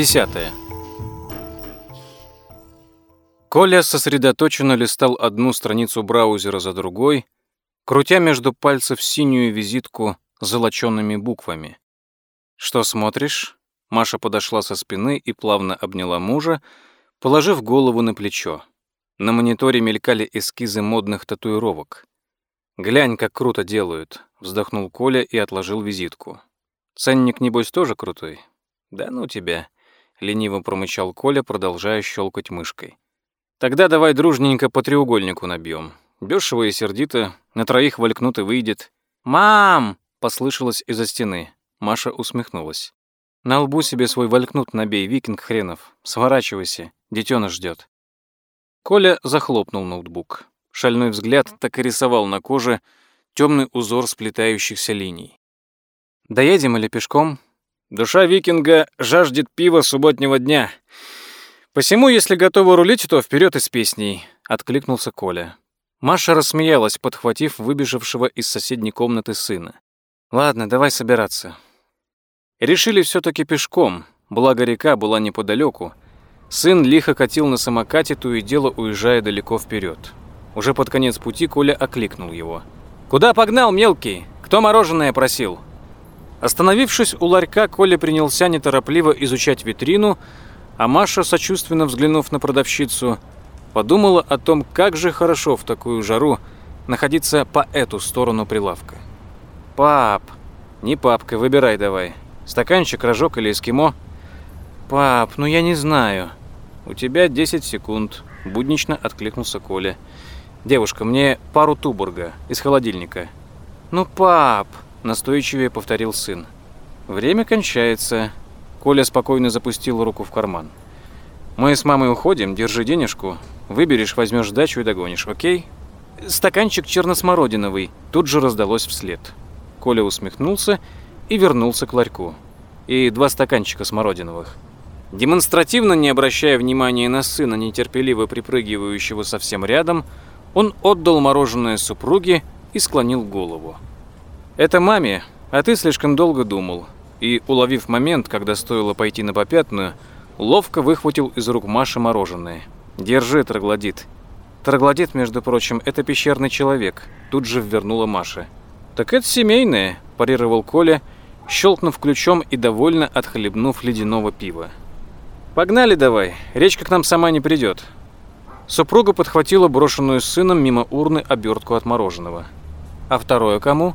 Десятое. Коля сосредоточенно листал одну страницу браузера за другой, крутя между пальцев синюю визитку с золоченными буквами. «Что смотришь?» Маша подошла со спины и плавно обняла мужа, положив голову на плечо. На мониторе мелькали эскизы модных татуировок. «Глянь, как круто делают», — вздохнул Коля и отложил визитку. «Ценник, небось, тоже крутой?» «Да ну тебя», — лениво промычал Коля, продолжая щелкать мышкой. «Тогда давай дружненько по треугольнику набьем. Дешево и сердито, на троих валькнут и выйдет». «Мам!» — послышалось из-за стены. Маша усмехнулась. «На лбу себе свой валькнут набей, викинг хренов. Сворачивайся, детёныш ждёт». Коля захлопнул ноутбук. Шальной взгляд так и рисовал на коже темный узор сплетающихся линий. «Доедем или пешком?» «Душа викинга жаждет пива субботнего дня. Посему, если готовы рулить, то вперед и с песней», — откликнулся Коля. Маша рассмеялась, подхватив выбежавшего из соседней комнаты сына. «Ладно, давай собираться». Решили все таки пешком, благо река была неподалеку. Сын лихо катил на самокате, то и дело уезжая далеко вперед. Уже под конец пути Коля окликнул его. «Куда погнал, мелкий? Кто мороженое просил?» Остановившись у ларька, Коля принялся неторопливо изучать витрину, а Маша, сочувственно взглянув на продавщицу, подумала о том, как же хорошо в такую жару находиться по эту сторону прилавка. «Пап, не папка, выбирай давай. Стаканчик, рожок или эскимо?» «Пап, ну я не знаю». «У тебя 10 секунд», — буднично откликнулся Коля. «Девушка, мне пару тубурга из холодильника». «Ну, пап», — настойчивее повторил сын. «Время кончается». Коля спокойно запустил руку в карман. «Мы с мамой уходим, держи денежку. Выберешь, возьмешь сдачу и догонишь, окей?» «Стаканчик черносмородиновый», тут же раздалось вслед. Коля усмехнулся и вернулся к ларьку. «И два стаканчика смородиновых». Демонстративно не обращая внимания на сына, нетерпеливо припрыгивающего совсем рядом, он отдал мороженое супруге и склонил голову. «Это маме, а ты слишком долго думал». И, уловив момент, когда стоило пойти на попятную, ловко выхватил из рук Маши мороженое. «Держи, троглодит». Троглодит, между прочим, это пещерный человек. Тут же ввернула Маша. «Так это семейное», – парировал Коля, щелкнув ключом и довольно отхлебнув ледяного пива. «Погнали давай, речка к нам сама не придет. Супруга подхватила брошенную сыном мимо урны обертку от мороженого. «А второе кому?»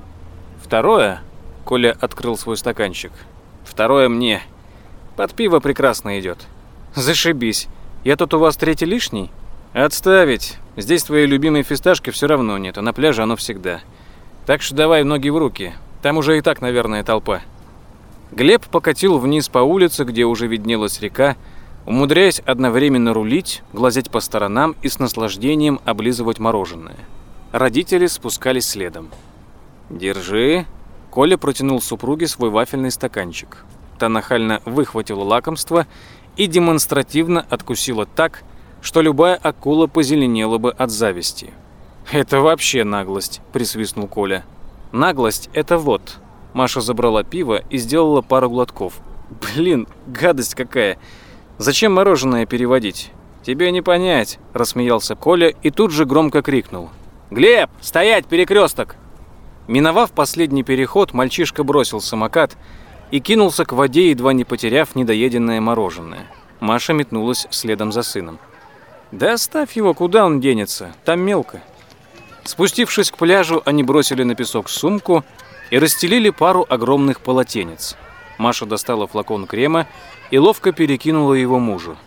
«Второе?» Коля открыл свой стаканчик. «Второе мне. Под пиво прекрасно идет. Зашибись. Я тут у вас третий лишний?» «Отставить. Здесь твоей любимой фисташки все равно нет, а на пляже оно всегда. Так что давай ноги в руки. Там уже и так, наверное, толпа». Глеб покатил вниз по улице, где уже виднелась река, умудряясь одновременно рулить, глазеть по сторонам и с наслаждением облизывать мороженое. Родители спускались следом. «Держи». Коля протянул супруге свой вафельный стаканчик. Та нахально выхватила лакомство и демонстративно откусила так, что любая акула позеленела бы от зависти. «Это вообще наглость», – присвистнул Коля. «Наглость – это вот». Маша забрала пиво и сделала пару глотков. «Блин, гадость какая!» Зачем мороженое переводить? Тебе не понять, рассмеялся Коля и тут же громко крикнул. Глеб, стоять, перекресток! Миновав последний переход, мальчишка бросил самокат и кинулся к воде, едва не потеряв недоеденное мороженое. Маша метнулась следом за сыном. «Да оставь его, куда он денется? Там мелко». Спустившись к пляжу, они бросили на песок сумку и расстелили пару огромных полотенец. Маша достала флакон крема и ловко перекинула его мужу.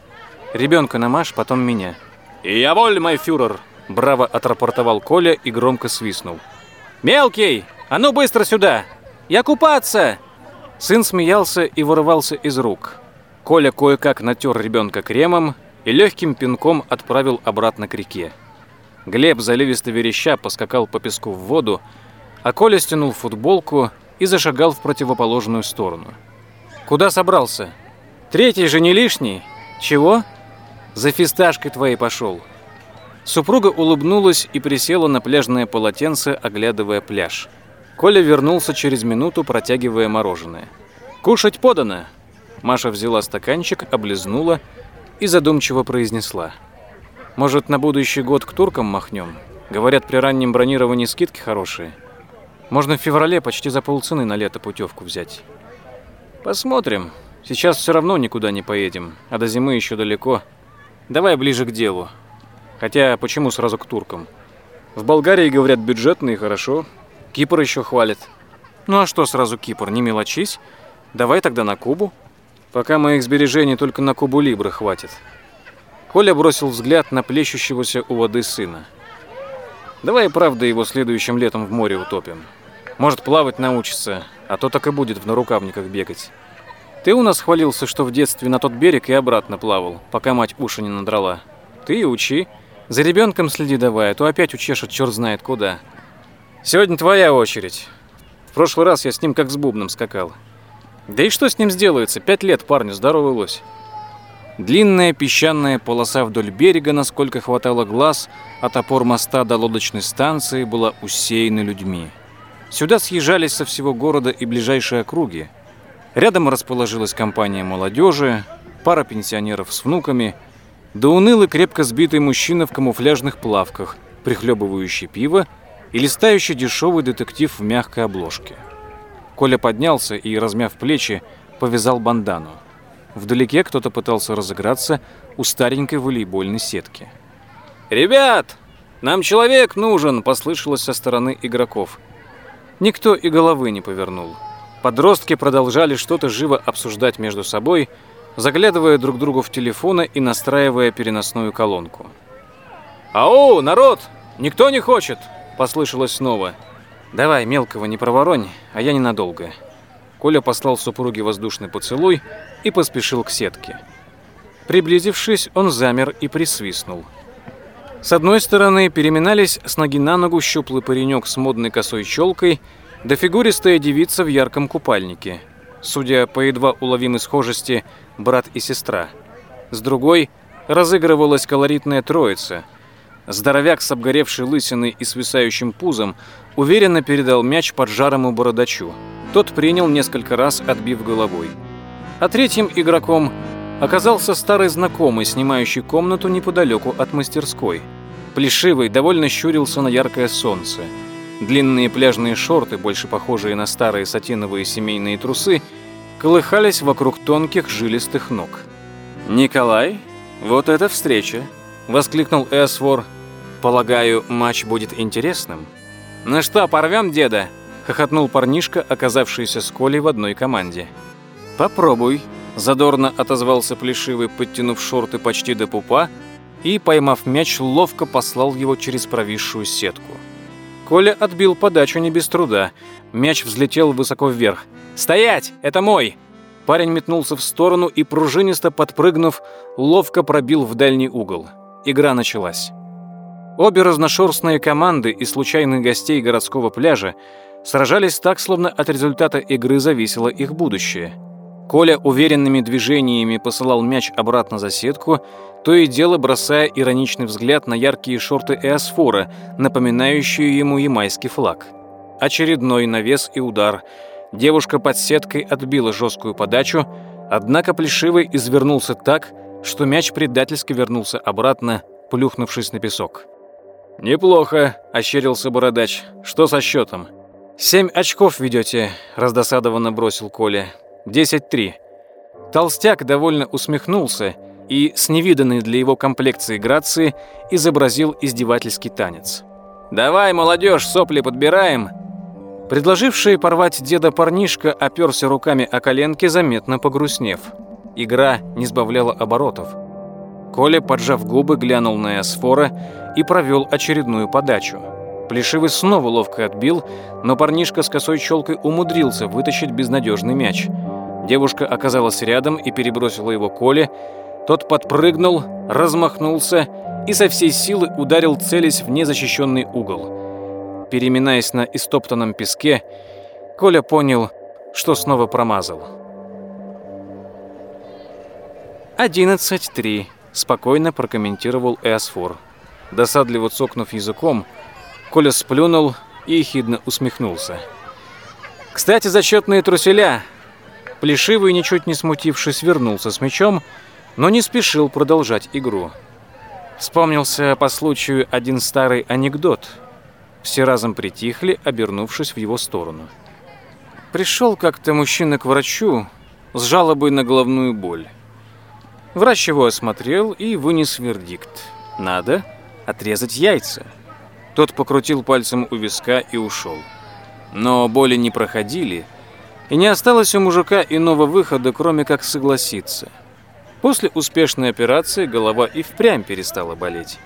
«Ребенка намажь, потом меня». «Я воль, мой фюрер!» – браво отрапортовал Коля и громко свистнул. «Мелкий, а ну быстро сюда! Я купаться!» Сын смеялся и вырывался из рук. Коля кое-как натер ребенка кремом и легким пинком отправил обратно к реке. Глеб, заливисто вереща, поскакал по песку в воду, а Коля стянул футболку и зашагал в противоположную сторону. «Куда собрался?» Третий же не лишний. Чего? За фисташкой твоей пошел. Супруга улыбнулась и присела на пляжное полотенце, оглядывая пляж. Коля вернулся через минуту, протягивая мороженое. «Кушать подано!» Маша взяла стаканчик, облизнула и задумчиво произнесла. «Может, на будущий год к туркам махнем? Говорят, при раннем бронировании скидки хорошие. Можно в феврале почти за полцены на лето путевку взять. Посмотрим. Сейчас все равно никуда не поедем, а до зимы еще далеко. Давай ближе к делу. Хотя, почему сразу к туркам? В Болгарии, говорят, бюджетно и хорошо. Кипр еще хвалит. Ну а что сразу Кипр, не мелочись. Давай тогда на Кубу. Пока моих сбережений только на Кубу Либры хватит. Коля бросил взгляд на плещущегося у воды сына. Давай, правда, его следующим летом в море утопим. Может, плавать научится, а то так и будет в нарукавниках бегать. Ты у нас хвалился, что в детстве на тот берег и обратно плавал, пока мать уши не надрала. Ты и учи. За ребенком следи давай, а то опять учешет черт знает куда. Сегодня твоя очередь. В прошлый раз я с ним как с бубном скакал. Да и что с ним сделается? Пять лет парню, здоровый лось. Длинная песчаная полоса вдоль берега, насколько хватало глаз, от опор моста до лодочной станции была усеяна людьми. Сюда съезжались со всего города и ближайшие округи. Рядом расположилась компания молодежи, пара пенсионеров с внуками, да унылый крепко сбитый мужчина в камуфляжных плавках, прихлебывающий пиво и листающий дешевый детектив в мягкой обложке. Коля поднялся и, размяв плечи, повязал бандану. Вдалеке кто-то пытался разыграться у старенькой волейбольной сетки. «Ребят, нам человек нужен!» – послышалось со стороны игроков. Никто и головы не повернул. Подростки продолжали что-то живо обсуждать между собой, заглядывая друг другу в телефоны и настраивая переносную колонку. «Ау, народ! Никто не хочет!» – послышалось снова. «Давай, мелкого не проворонь, а я ненадолго». Коля послал супруге воздушный поцелуй и поспешил к сетке. Приблизившись, он замер и присвистнул – с одной стороны переминались с ноги на ногу щуплый паренек с модной косой челкой, да фигуристая девица в ярком купальнике. Судя по едва уловимой схожести, брат и сестра. С другой разыгрывалась колоритная троица. Здоровяк с обгоревшей лысиной и свисающим пузом уверенно передал мяч поджарому бородачу. Тот принял несколько раз, отбив головой. А третьим игроком оказался старый знакомый, снимающий комнату неподалеку от мастерской. Плешивый довольно щурился на яркое солнце. Длинные пляжные шорты, больше похожие на старые сатиновые семейные трусы, колыхались вокруг тонких жилистых ног. «Николай, вот эта встреча!» — воскликнул Эсвор. «Полагаю, матч будет интересным?» «Ну что, порвем деда?» — хохотнул парнишка, оказавшийся с Колей в одной команде. «Попробуй», Задорно отозвался Плешивый, подтянув шорты почти до пупа, и, поймав мяч, ловко послал его через провисшую сетку. Коля отбил подачу не без труда. Мяч взлетел высоко вверх. «Стоять! Это мой!» Парень метнулся в сторону и, пружинисто подпрыгнув, ловко пробил в дальний угол. Игра началась. Обе разношерстные команды и случайных гостей городского пляжа сражались так, словно от результата игры зависело их будущее – Коля уверенными движениями посылал мяч обратно за сетку, то и дело бросая ироничный взгляд на яркие шорты Эосфора, напоминающие ему ямайский флаг. Очередной навес и удар. Девушка под сеткой отбила жесткую подачу, однако Плешивый извернулся так, что мяч предательски вернулся обратно, плюхнувшись на песок. «Неплохо», – ощерился Бородач. «Что со счетом?» «Семь очков ведете», – раздосадованно бросил Коля. 10-3. Толстяк довольно усмехнулся и с невиданной для его комплекции грации изобразил издевательский танец. «Давай, молодежь, сопли подбираем!» Предложивший порвать деда парнишка оперся руками о коленки, заметно погрустнев. Игра не сбавляла оборотов. Коля, поджав губы, глянул на Эсфора и провел очередную подачу. Плешивый снова ловко отбил, но парнишка с косой челкой умудрился вытащить безнадежный мяч – Девушка оказалась рядом и перебросила его Коле. Тот подпрыгнул, размахнулся и со всей силы ударил, целясь в незащищенный угол. Переминаясь на истоптанном песке, Коля понял, что снова промазал. «Одиннадцать три», — спокойно прокомментировал Эосфор. Досадливо цокнув языком, Коля сплюнул и ехидно усмехнулся. «Кстати, зачетные труселя Плешивый, ничуть не смутившись, вернулся с мячом, но не спешил продолжать игру. Вспомнился по случаю один старый анекдот. Все разом притихли, обернувшись в его сторону. Пришел как-то мужчина к врачу с жалобой на головную боль. Врач его осмотрел и вынес вердикт. Надо отрезать яйца. Тот покрутил пальцем у виска и ушел. Но боли не проходили, и не осталось у мужика иного выхода, кроме как согласиться. После успешной операции голова и впрямь перестала болеть.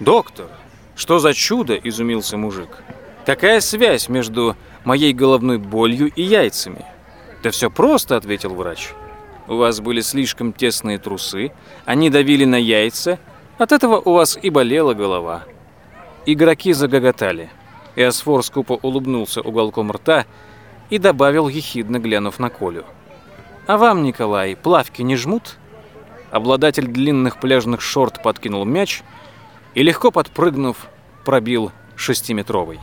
«Доктор, что за чудо?» – изумился мужик. «Какая связь между моей головной болью и яйцами?» «Да все просто», – ответил врач. «У вас были слишком тесные трусы, они давили на яйца, от этого у вас и болела голова». Игроки загоготали. Эосфор скупо улыбнулся уголком рта и добавил, ехидно глянув на Колю. «А вам, Николай, плавки не жмут?» Обладатель длинных пляжных шорт подкинул мяч и, легко подпрыгнув, пробил шестиметровый.